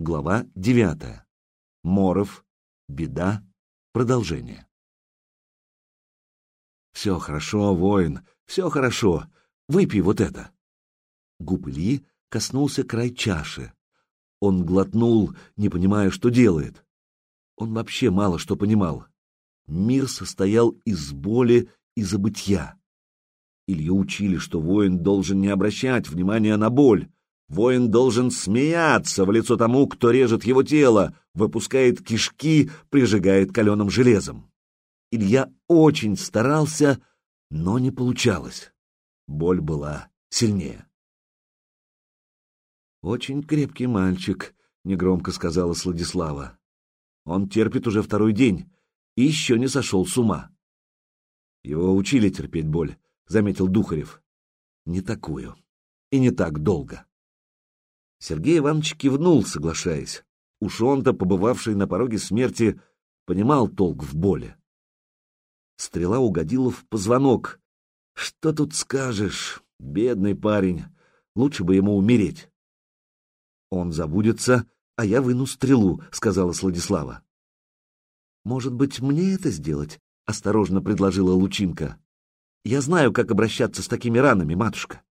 Глава девятая. Моров. Беда. Продолжение. «Все хорошо, воин, все хорошо. Выпей вот это». Губ Ильи коснулся край чаши. Он глотнул, не понимая, что делает. Он вообще мало что понимал. Мир состоял из боли и забытья. Илью учили, что воин должен не обращать внимания на боль. Воин должен смеяться в лицо тому, кто режет его тело, выпускает кишки, прижигает каленым железом. Илья очень старался, но не получалось. Боль была сильнее. «Очень крепкий мальчик», — негромко сказала Сладислава. «Он терпит уже второй день и еще не сошел с ума». «Его учили терпеть боль», — заметил Духарев. «Не такую. И не так долго». Сергей Иванович кивнул, соглашаясь. Уж он-то, побывавший на пороге смерти, понимал толк в боли. Стрела угодила в позвонок. Что тут скажешь, бедный парень, лучше бы ему умереть. Он забудется, а я выну стрелу, сказала Сладислава. Может быть, мне это сделать? осторожно предложила Лучинка. Я знаю, как обращаться с такими ранами, матушка.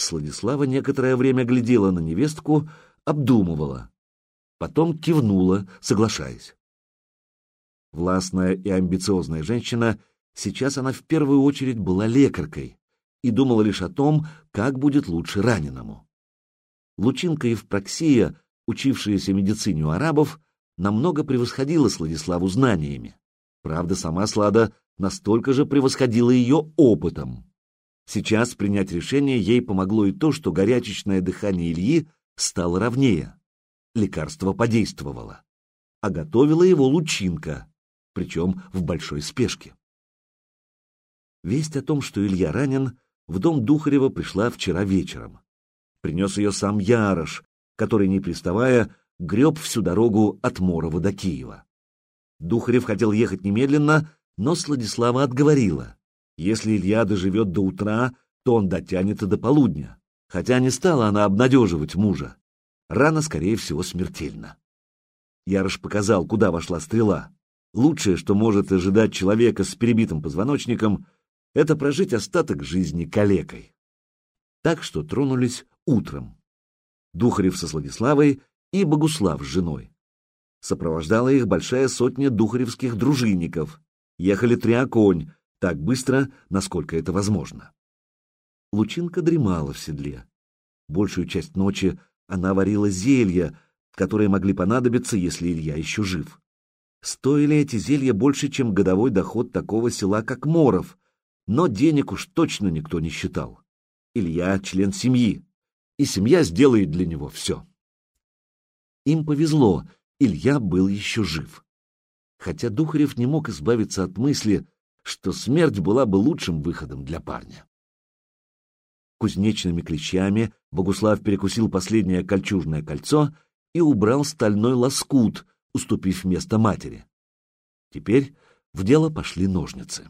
Сладислава некоторое время глядела на невестку, обдумывала. Потом кивнула, соглашаясь. Властная и амбициозная женщина, сейчас она в первую очередь была лекаркой и думала лишь о том, как будет лучше раненому. Лучинка Евпроксия, учившаяся медицине у арабов, намного превосходила Сладиславу знаниями. Правда, сама Слада настолько же превосходила ее опытом. Сейчас принять решение ей помогло и то, что горячечное дыхание Ильи стало ровнее. Лекарство подействовало. А готовила его лучинка, причем в большой спешке. Весть о том, что Илья ранен, в дом Духарева пришла вчера вечером. Принес ее сам Ярош, который, не приставая, греб всю дорогу от Морова до Киева. Духарев хотел ехать немедленно, но Сладислава отговорила. Если Илья доживет до утра, то он дотянет и до полудня. Хотя не стала она обнадеживать мужа. Рана, скорее всего, смертельна. Ярош показал, куда вошла стрела. Лучшее, что может ожидать человека с перебитым позвоночником, это прожить остаток жизни калекой. Так что тронулись утром. Духарев со Сладиславой и Богуслав с женой. Сопровождала их большая сотня духаревских дружинников. Ехали три оконь, так быстро, насколько это возможно. Лучинка дремала в седле. Большую часть ночи она варила зелья, которые могли понадобиться, если Илья еще жив. Стоили эти зелья больше, чем годовой доход такого села, как Моров, но денег уж точно никто не считал. Илья — член семьи, и семья сделает для него все. Им повезло, Илья был еще жив. Хотя Духарев не мог избавиться от мысли, что смерть была бы лучшим выходом для парня. Кузнечными клещами Богуслав перекусил последнее кольчужное кольцо и убрал стальной лоскут, уступив место матери. Теперь в дело пошли ножницы.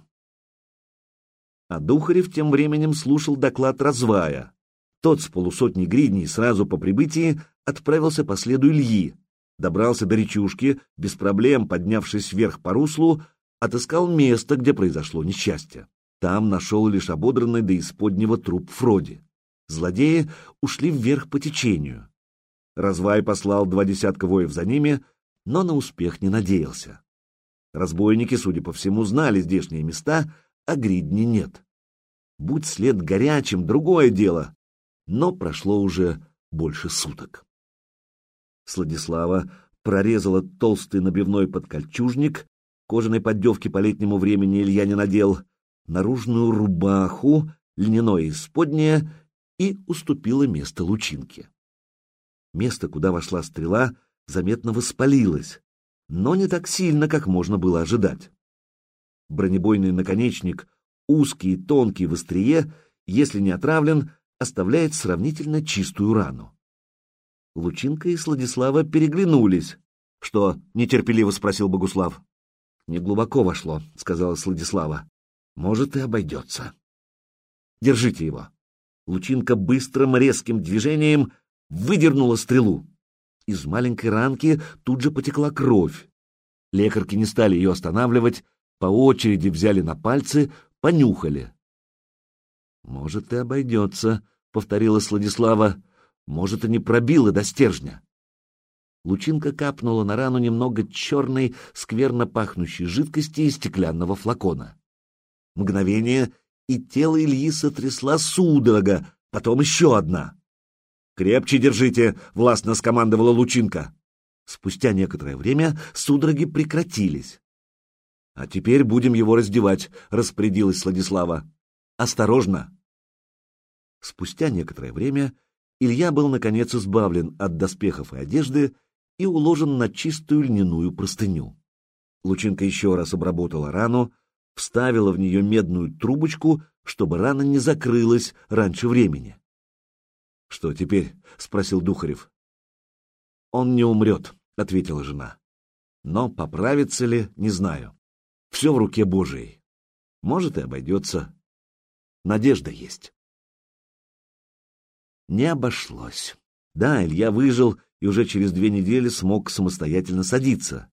А Духарев тем временем слушал доклад развая. Тот с полусотни гридней сразу по прибытии отправился по следу Ильи, добрался до речушки, без проблем поднявшись вверх по руслу, отыскал место, где произошло несчастье. Там нашел лишь ободранный до исподнего труп Фроди. Злодеи ушли вверх по течению. Развай послал два десятка воев за ними, но на успех не надеялся. Разбойники, судя по всему, знали здешние места, а гридни нет. Будь след горячим, другое дело. Но прошло уже больше суток. Сладислава прорезала толстый набивной подкольчужник Кожаной поддевки по летнему времени Илья не надел, наружную рубаху, льняное исподнее и уступила место лучинке. Место, куда вошла стрела, заметно воспалилось, но не так сильно, как можно было ожидать. Бронебойный наконечник, узкий и тонкий в острие, если не отравлен, оставляет сравнительно чистую рану. Лучинка и Сладислава переглянулись. — Что? — нетерпеливо спросил Богуслав. Не глубоко вошло, сказала Сладислава. Может, и обойдется. Держите его. Лучинка быстрым резким движением выдернула стрелу. Из маленькой ранки тут же потекла кровь. Лекарки не стали ее останавливать, по очереди взяли на пальцы, понюхали. «Может, и обойдется», — повторила Сладислава. «Может, и не пробила до стержня». Лучинка капнула на рану немного черной, скверно пахнущей жидкости из стеклянного флакона. Мгновение, и тело Ильи сотрясла судорога, потом еще одна. «Крепче держите!» — властно скомандовала Лучинка. Спустя некоторое время судороги прекратились. «А теперь будем его раздевать», — распорядилась Владислава. «Осторожно!» Спустя некоторое время Илья был, наконец, избавлен от доспехов и одежды и уложен на чистую льняную простыню. Лучинка еще раз обработала рану, вставила в нее медную трубочку, чтобы рана не закрылась раньше времени. — Что теперь? — спросил Духарев. — Он не умрет, — ответила жена. — Но поправится ли, не знаю. Все в руке Божией. Может, и обойдется. Надежда есть. Не обошлось. Да, Илья выжил и уже через две недели смог самостоятельно садиться,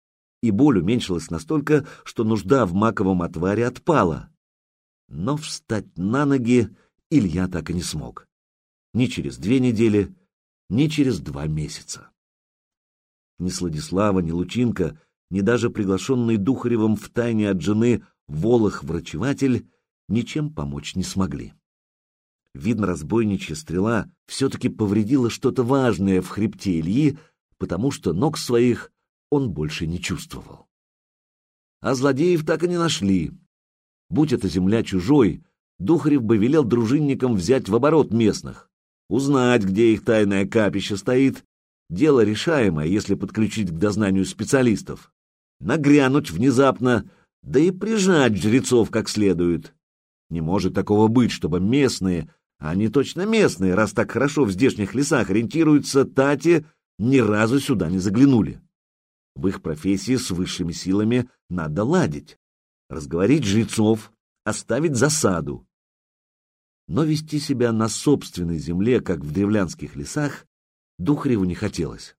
и боль уменьшилась настолько, что нужда в маковом отваре отпала. Но встать на ноги Илья так и не смог. Ни через две недели, ни через два месяца. Ни Сладислава, ни Лучинка, ни даже приглашенный Духаревым в тайне от жены Волох-врачеватель ничем помочь не смогли. Видно, разбойничья стрела все-таки повредила что-то важное в хребте Ильи, потому что ног своих он больше не чувствовал. А злодеев так и не нашли. Будь это земля чужой, Духарев бы велел дружинникам взять в оборот местных, узнать, где их тайное капище стоит. Дело решаемое, если подключить к дознанию специалистов. Нагрянуть внезапно, да и прижать жрецов как следует. Не может такого быть, чтобы местные они точно местные, раз так хорошо в здешних лесах ориентируются, Тати ни разу сюда не заглянули. В их профессии с высшими силами надо ладить, разговорить жрецов, оставить засаду. Но вести себя на собственной земле, как в древлянских лесах, Духареву не хотелось.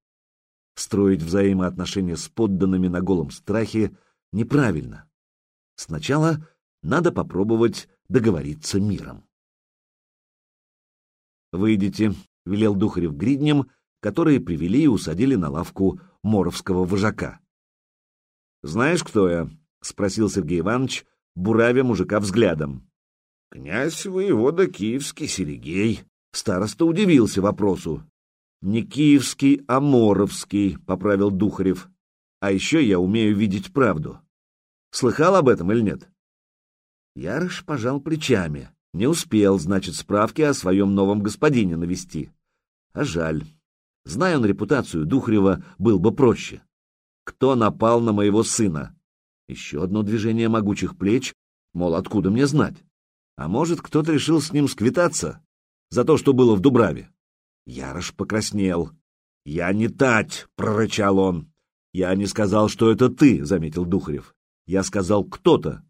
Строить взаимоотношения с подданными на голом страхе неправильно. Сначала надо попробовать договориться миром. «Выйдите», — велел Духарев гридням, которые привели и усадили на лавку моровского вожака. «Знаешь, кто я?» — спросил Сергей Иванович, буравя мужика взглядом. «Князь воевода Киевский Серегей». Староста удивился вопросу. «Не киевский, а моровский», — поправил Духарев. «А еще я умею видеть правду. Слыхал об этом или нет?» Ярыш пожал плечами. Не успел, значит, справки о своем новом господине навести. А жаль. Зная он репутацию Духрева, был бы проще. Кто напал на моего сына? Еще одно движение могучих плеч, мол, откуда мне знать? А может, кто-то решил с ним сквитаться за то, что было в Дубраве? Ярош покраснел. «Я не тать!» — прорычал он. «Я не сказал, что это ты», — заметил Духарев. «Я сказал кто-то».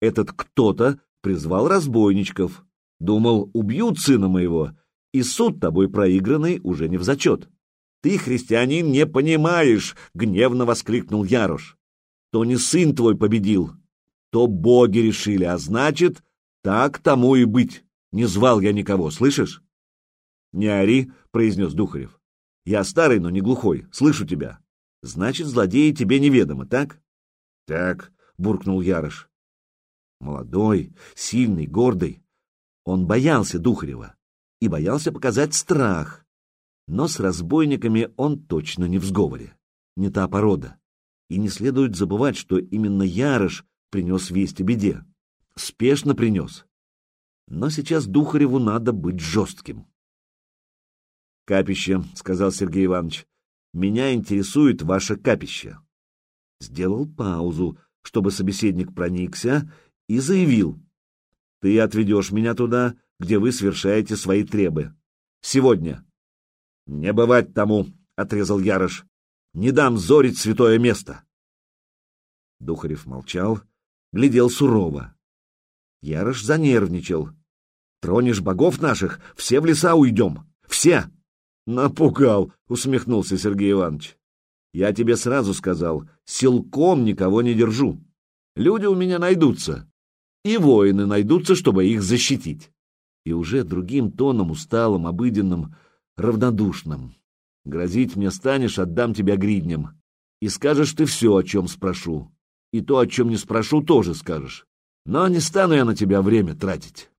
Этот кто-то призвал разбойничков. Думал, убьют сына моего, и суд тобой проигранный уже не в зачет. Ты, христианин, не понимаешь, — гневно воскликнул Ярош. То не сын твой победил, то боги решили, а значит, так тому и быть. Не звал я никого, слышишь? Не ори, — произнес Духарев. Я старый, но не глухой, слышу тебя. Значит, злодеи тебе неведомы, так? Так, — буркнул Ярош. Молодой, сильный, гордый. Он боялся Духарева и боялся показать страх. Но с разбойниками он точно не в сговоре. Не та порода. И не следует забывать, что именно Ярош принес весть о беде. Спешно принес. Но сейчас Духареву надо быть жестким. «Капище», — сказал Сергей Иванович, — «меня интересует ваше капище». Сделал паузу, чтобы собеседник проникся и заявил, «Ты отведешь меня туда, где вы совершаете свои требы. Сегодня». «Не бывать тому», — отрезал Ярош. «Не дам зорить святое место». Духарев молчал, глядел сурово. Ярош занервничал. «Тронешь богов наших, все в леса уйдем! Все!» Напугал, усмехнулся Сергей Иванович. Я тебе сразу сказал, силком никого не держу. Люди у меня найдутся. И воины найдутся, чтобы их защитить. И уже другим тоном, усталым, обыденным, равнодушным. Грозить мне станешь, отдам тебя гридням. И скажешь ты все, о чем спрошу. И то, о чем не спрошу, тоже скажешь. Но не стану я на тебя время тратить.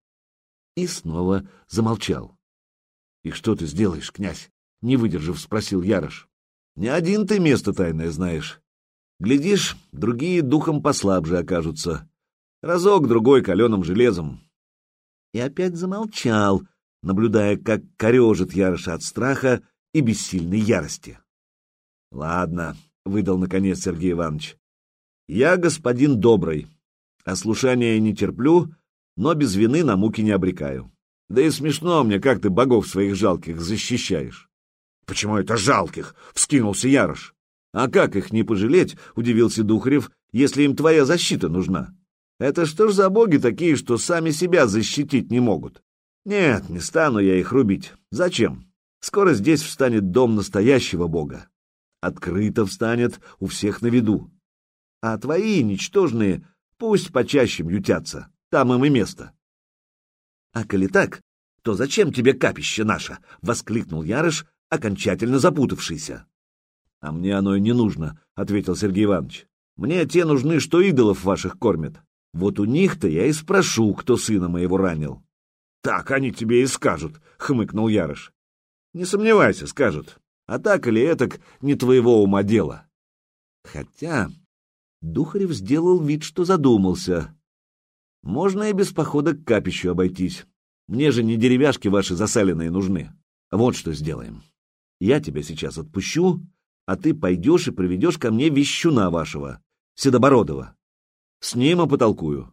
И снова замолчал. — И что ты сделаешь, князь? — не выдержав, спросил Ярош. — Не один ты место тайное знаешь. Глядишь, другие духом послабже окажутся. Разок-другой каленым железом. И опять замолчал, наблюдая, как корежит Яроша от страха и бессильной ярости. — Ладно, — выдал наконец Сергей Иванович. — Я господин добрый. Ослушания не терплю, но без вины на муки не обрекаю. Да и смешно мне, как ты богов своих жалких защищаешь. — Почему это жалких? — вскинулся Ярош. — А как их не пожалеть, — удивился Духарев, — если им твоя защита нужна? Это что ж за боги такие, что сами себя защитить не могут? Нет, не стану я их рубить. Зачем? Скоро здесь встанет дом настоящего бога. Открыто встанет у всех на виду. А твои, ничтожные, пусть почаще ютятся. Там им и место. — А коли так, то зачем тебе капище наше? — воскликнул Ярыш, окончательно запутавшийся. — А мне оно и не нужно, — ответил Сергей Иванович. — Мне те нужны, что идолов ваших кормят. Вот у них-то я и спрошу, кто сына моего ранил. — Так они тебе и скажут, — хмыкнул Ярыш. — Не сомневайся, скажут. А так или этак не твоего ума дело. Хотя Духарев сделал вид, что задумался. Можно и без похода к капищу обойтись. Мне же не деревяшки ваши засаленные нужны. Вот что сделаем. Я тебя сейчас отпущу, а ты пойдешь и приведешь ко мне вещуна вашего, Седобородова. С ним и потолкую.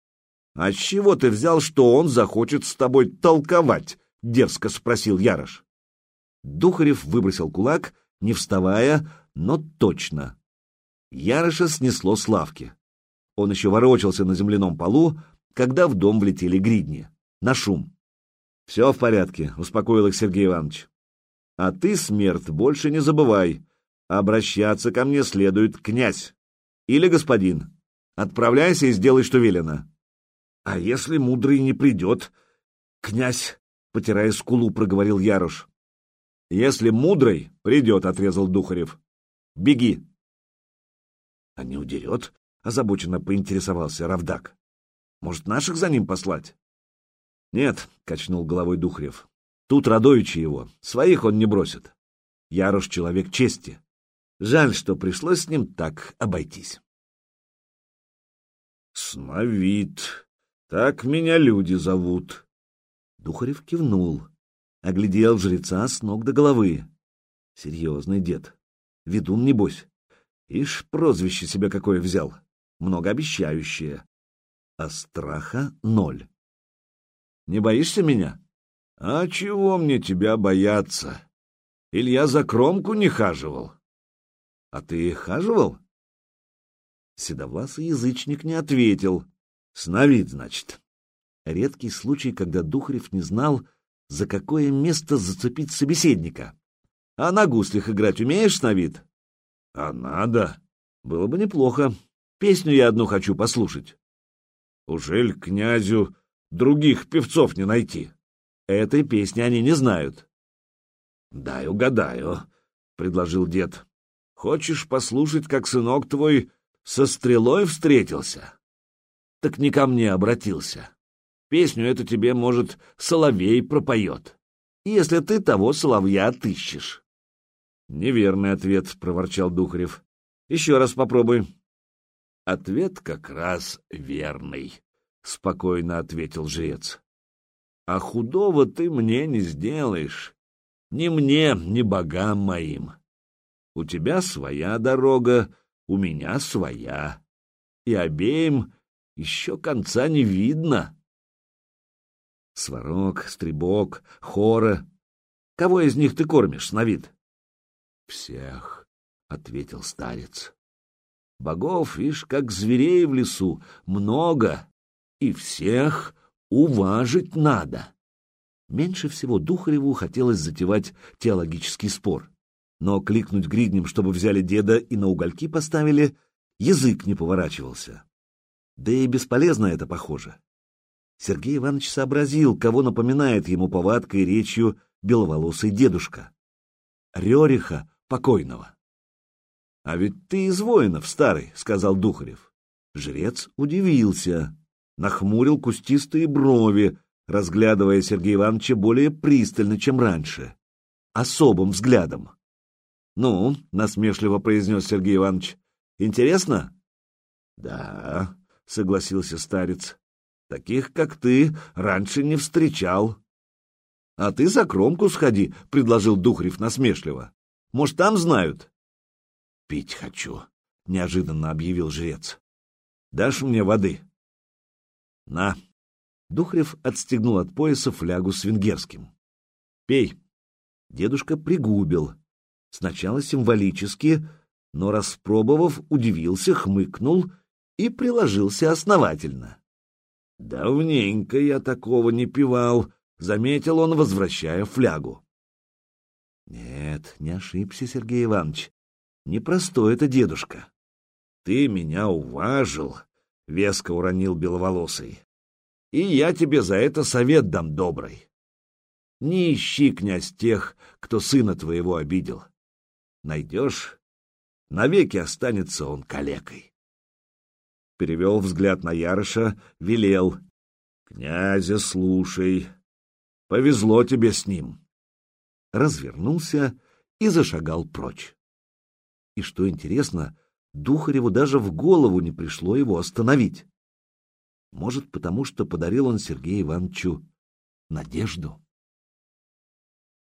— А чего ты взял, что он захочет с тобой толковать? — дерзко спросил Ярош. Духарев выбросил кулак, не вставая, но точно. Яроша снесло с лавки. Он еще ворочался на земляном полу, когда в дом влетели гридни. На шум. — Все в порядке, — успокоил их Сергей Иванович. — А ты, смерть, больше не забывай. Обращаться ко мне следует князь. Или господин. Отправляйся и сделай, что велено. — А если мудрый не придет? — Князь, — потирая скулу, проговорил Ярош. — Если мудрый, придет, — отрезал Духарев. — Беги. — А не удерет? — озабоченно поинтересовался Равдак. — Может, наших за ним послать? — Нет, — качнул головой Духарев. — Тут Радовичи его. Своих он не бросит. Ярош — человек чести. Жаль, что пришлось с ним так обойтись. «Сновид, так меня люди зовут». Духарев кивнул, оглядел жреца с ног до головы. Серьезный дед. Ведун, небось. Ишь, прозвище себе какое взял. Многообещающее. А страха ноль. Не боишься меня? А чего мне тебя бояться? Илья за кромку не хаживал. А ты хаживал? Седовласый язычник не ответил. Сновид, значит. Редкий случай, когда Духарев не знал, за какое место зацепить собеседника. А на гуслях играть умеешь, Сновид? А надо. Было бы неплохо. Песню я одну хочу послушать. Ужель князю других певцов не найти? Этой песни они не знают. Дай угадаю, — предложил дед. Хочешь послушать, как сынок твой со стрелой встретился? Так не ко мне обратился. Песню эту тебе, может, соловей пропоет, если ты того соловья отыщешь. Неверный ответ, — проворчал Духарев. Еще раз попробуй. Ответ как раз верный, — спокойно ответил жрец. А худого ты мне не сделаешь. Ни мне, ни богам моим. У тебя своя дорога, у меня своя, и обеим еще конца не видно. Сварог, Стребок, Хора. Кого из них ты кормишь, на вид? Всех, — ответил старец. Богов, ишь, как зверей в лесу, много, и всех уважить надо. Меньше всего Духареву хотелось затевать теологический спор, но кликнуть гриднем, чтобы взяли деда и на угольки поставили, язык не поворачивался. Да и бесполезно это, похоже. Сергей Иванович сообразил, кого напоминает ему повадкой и речью беловолосый дедушка. Рериха покойного. — А ведь ты из воинов, старый, — сказал Духарев. Жрец удивился, нахмурил кустистые брови, разглядывая Сергея Ивановича более пристально, чем раньше, особым взглядом. — Ну, — насмешливо произнес Сергей Иванович, — интересно? — Да, — согласился старец, — таких, как ты, раньше не встречал. — А ты за кромку сходи, — предложил Духарев насмешливо. — Может, там знают? — Пить хочу, — неожиданно объявил жрец. — Дашь мне воды? — На. Духарев отстегнул от пояса флягу с венгерским. — Пей. Дедушка пригубил. Сначала символически, но, распробовав, удивился, хмыкнул и приложился основательно. — Давненько я такого не пивал, — заметил он, возвращая флягу. Нет, не ошибся, Сергей Иванович. Непростой это дедушка. Ты меня уважил, — веско уронил беловолосый. И я тебе за это совет дам добрый. Не ищи, князь, тех, кто сына твоего обидел. Найдешь, навеки останется он калекой. Перевел взгляд на Ярыша, велел. Князя, слушай, повезло тебе с ним развернулся и зашагал прочь. И что интересно, Духареву даже в голову не пришло его остановить. Может, потому что подарил он Сергею Ивановичу надежду.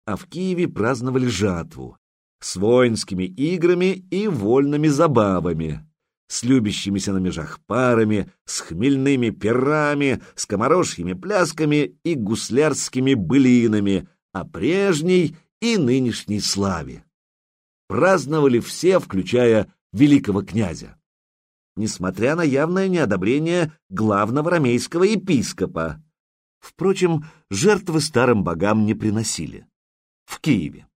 А в Киеве праздновали жатву с воинскими играми и вольными забавами, с любящимися на межах парами, с хмельными перами, скоморожьими плясками и гуслярскими былинами, о прежней и нынешней славе. Праздновали все, включая великого князя. Несмотря на явное неодобрение главного ромейского епископа. Впрочем, жертвы старым богам не приносили. В Киеве.